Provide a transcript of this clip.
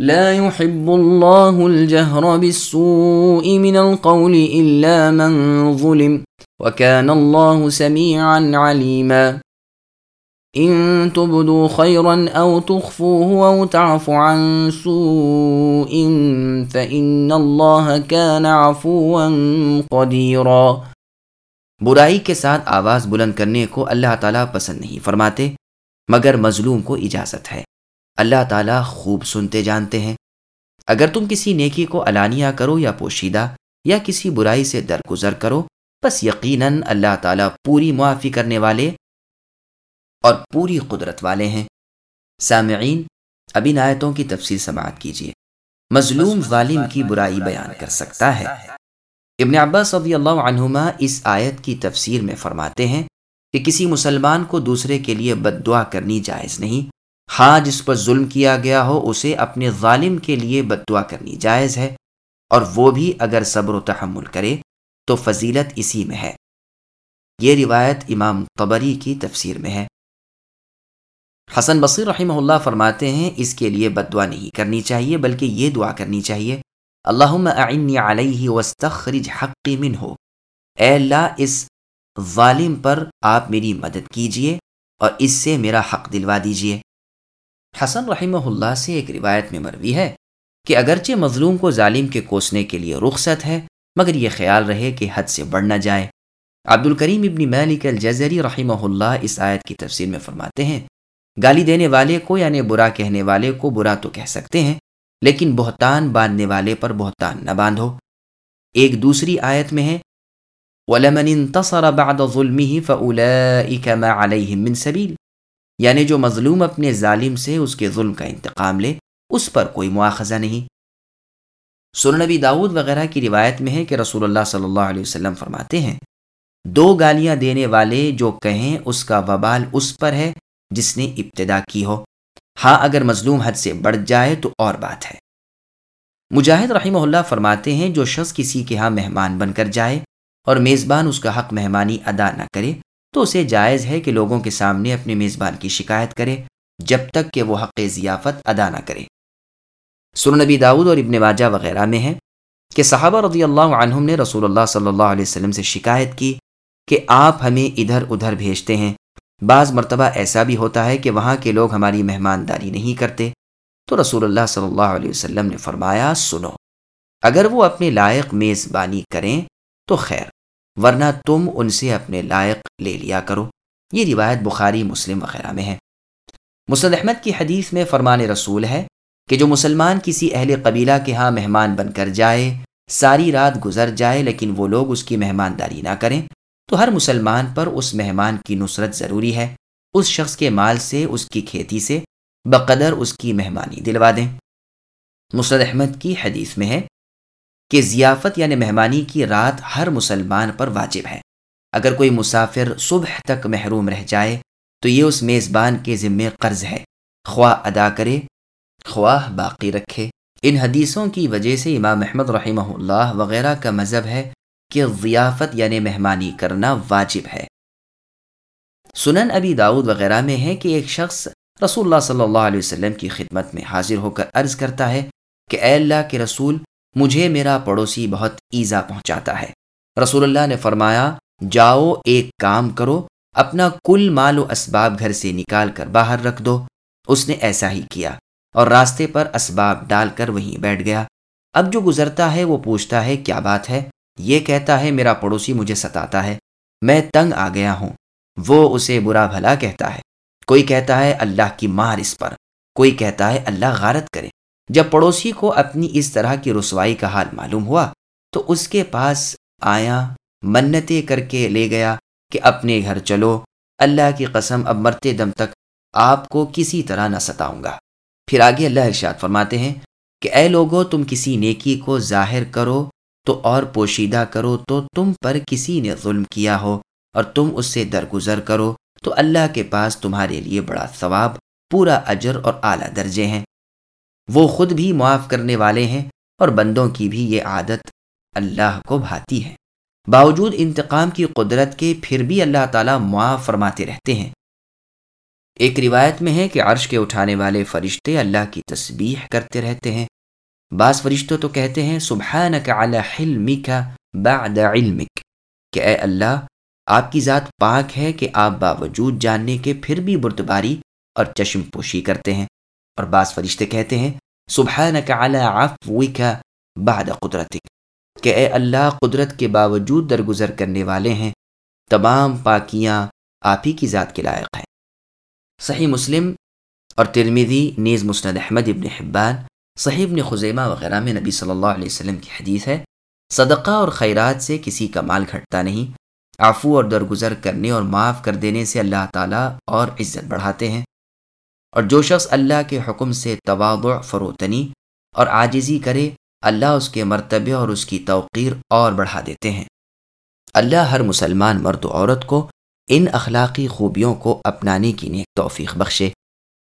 لا يحب الله الجهر بالسوء من القول إلا من ظلم وكان الله سميعا عليما. إن تبدوا خيرا أو تخفوه أو تعفو عن سوء فإن الله كان عفوا قديرا. برائی کے ساتھ آواز بلند کرنے کو اللہ تعالیٰ پسند نہیں فرماتے مگر مظلوم کو اجازت ہے۔ اللہ تعالیٰ خوب سنتے جانتے ہیں۔ اگر تم کسی نیکی کو علانیہ کرو یا پوشیدہ یا کسی برائی سے درگزر کرو، بس یقیناً اللہ تعالیٰ پوری معافی کرنے والے اور پوری قدرت والے ہیں۔ سامعین، اب ان آیتوں کی تفصیل سماعت کیجیے۔ مظلوم ظالم کی برائی بیان کر سکتا ہے۔ ابن عباس رضی اللہ عنہما اس آیت کی تفسیر میں فرماتے ہیں کہ کسی مسلمان کو دوسرے کے لیے بد دعا کرنی جائز نہیں۔ ہاں جس پر ظلم کیا گیا ہو، اسے اپنے ظالم کے لیے بد دعا کرنی جائز ہے۔ اور وہ بھی اگر صبر و تحمل کرے، تو فضیلت اسی میں ہے۔ یہ روایت امام قبری کی تفسیر میں ہے۔ حسن بصیر رحمہ اللہ فرماتے ہیں، اس کے لیے بد دعا نہیں کرنی چاہیے، بلکہ یہ دعا کرنی چاہیے اللہ اعنی علیہ وسطرج حقی من ہو اے اللہ، اس ظالم پر آپ میری مدد کیجیے اور اس سے میرا حق دلوا دیجیے۔ حسن رحمہ اللہ سے ایک روایت میں مروی ہے کہ اگرچہ مظلوم کو ظالم کے کوسنے کے لیے رخصت ہے، مگر یہ خیال رہے کہ حد سے بڑھ نہ جائے۔ عبد الکریم ابن مالک الجزری رحمہ اللہ اس آیت کی تفسیر میں فرماتے ہیں، گالی دینے والے کو یعنی برا کہنے والے کو برا تو کہہ سکتے ہیں، لیکن بہتان باندھنے والے پر بہتان نہ باندھو۔ ایک دوسری آیت میں ہے، وَلَمَنِ انتصر بعد ظُلْمِهِ فَأُولَئِكَ مَا عَلَيْهِم مِّن سَبِيل۔ یعنی جو مظلوم اپنے ظالم سے اس کے ظلم کا انتقام لے، اس پر کوئی مواخذہ نہیں۔ سن نبی داود وغیرہ کی روایت میں ہے کہ رسول اللہ صلی اللہ علیہ وسلم فرماتے ہیں، دو گالیاں دینے والے جو کہیں اس کا وبال اس پر ہے جس نے ابتدا کی ہو۔ ہاں اگر مظلوم حد سے بڑھ جائے تو اور بات ہے۔ مجاہد رحمہ اللہ فرماتے ہیں، جو شخص کسی کے ہاں مہمان بن کر جائے اور میزبان اس کا حق مہمانی ادا نہ کرے تو اسے جائز ہے کہ لوگوں کے سامنے اپنے میزبان کی شکایت کرے، جب تک کہ وہ حق ضیافت ادا نہ کرے۔ سر نبی داود اور ابن واجہ وغیرہ میں ہے کہ صحابہ رضی اللہ عنہم نے رسول اللہ صلی اللہ علیہ وسلم سے شکایت کی کہ آپ ہمیں ادھر ادھر بھیجتے ہیں۔ بعض مرتبہ ایسا بھی ہوتا ہے کہ وہاں کے لوگ ہماری مہمانداری نہیں کرتے۔ تو رسول اللہ صلی اللہ علیہ وسلم نے فرمایا، سنو، اگر وہ اپنے لائق میزبانی کریں تو خیر۔ ورنہ تم ان سے اپنے لائق لے لیا کرو۔ یہ روایت بخاری، مسلم وغیرہ میں ہے۔ مسد احمد کی حدیث میں فرمان رسول ہے کہ جو مسلمان کسی اہل قبیلہ کے ہاں مہمان بن کر جائے، ساری رات گزر جائے، لیکن وہ لوگ اس کی مہمانداری نہ کریں، تو ہر مسلمان پر اس مہمان کی نصرت ضروری ہے۔ اس شخص کے مال سے، اس کی کھیتی سے بقدر اس کی مہمانی دلوا دیں۔ مسرد احمد کی حدیث میں ہے کہ ضیافت یعنی مہمانی کی رات ہر مسلمان پر واجب ہے۔ اگر کوئی مسافر صبح تک محروم رہ جائے، تو یہ اس میزبان کے ذمے قرض ہے۔ خواہ ادا کرے، خواہ باقی رکھے۔ ان حدیثوں کی وجہ سے امام احمد رحمہ اللہ وغیرہ کا مذہب ہے کہ ضیافت یعنی مہمانی کرنا واجب ہے۔ سنن ابی داود وغیرہ میں ہے کہ ایک شخص رسول اللہ صلی اللہ علیہ وسلم کی خدمت میں حاضر ہو کر عرض کرتا ہے کہ اے اللہ کے رسول مجھے میرا پڑوسی بہت ایزا پہنچاتا ہے۔ رسول اللہ نے فرمایا، جاؤ، ایک کام کرو، اپنا کل مال و اسباب گھر سے نکال کر باہر رکھ دو۔ اس نے ایسا ہی کیا اور راستے پر اسباب ڈال کر وہیں بیٹھ گیا۔ اب جو گزرتا ہے، وہ پوچھتا ہے، کیا بات ہے؟ یہ کہتا ہے، میرا پڑوسی مجھے ستاتا ہے، میں تنگ آ گیا ہوں۔ وہ اسے برا بھلا کہتا ہے۔ کوئی کہتا ہے، اللہ کی مار اس پر کوئی کہتا ہے، اللہ غارت کرے جب پڑوسی کو اپنی اس طرح کی رسوائی کا حال معلوم ہوا، تو اس کے پاس آیا، منتیں کر کے لے گیا کہ اپنے گھر چلو، اللہ کی قسم اب مرتے دم تک آپ کو کسی طرح نہ ستاؤں گا۔ پھر آگے اللہ ارشاد فرماتے ہیں کہ اے لوگو، تم کسی نیکی کو ظاہر کرو تو اور پوشیدہ کرو تو تم پر کسی نے ظلم کیا ہو اور تم اس سے درگزر کرو تو اللہ کے پاس تمہارے لیے بڑا ثواب، پورا اجر اور اعلیٰ درجے ہیں۔ وہ خود بھی معاف کرنے والے ہیں اور بندوں کی بھی یہ عادت اللہ کو بھاتی ہے۔ باوجود انتقام کی قدرت کے پھر بھی اللہ تعالیٰ معاف فرماتے رہتے ہیں۔ ایک روایت میں ہے کہ عرش کے اٹھانے والے فرشتے اللہ کی تسبیح کرتے رہتے ہیں۔ بعض فرشتوں تو کہتے ہیں، سبحانک علی حلمک بعد علمک، کہ اے اللہ، آپ کی ذات پاک ہے کہ آپ باوجود جاننے کے پھر بھی بردباری اور چشم پوشی کرتے ہیں۔ اور بعض فرشتے کہتے ہیں سبحانک علی عفوک بعد قدرتک، کہ اے اللہ قدرت کے باوجود درگزر کرنے والے ہیں، تمام پاکیاں آپ ہی کی ذات کے لائق ہیں۔ صحیح مسلم اور ترمیدی نیز مسند احمد ابن حبان، صحیح ابن خزیمہ وغیرہ میں نبی صلی اللہ علیہ وسلم کی حدیث ہے، صدقہ اور خیرات سے کسی کا مال گھٹتا نہیں آفو اور درگزر کرنے اور معاف کر دینے سے اللہ تعالیٰ اور عزت بڑھاتے ہیں۔ اور جو شخص اللہ کے حکم سے تواضع فروتنی اور عاجزی کرے، اللہ اس کے مرتبے اور اس کی توقیر اور بڑھا دیتے ہیں۔ اللہ ہر مسلمان مرد و عورت کو ان اخلاقی خوبیوں کو اپنانے کی نیک توفیق بخشے۔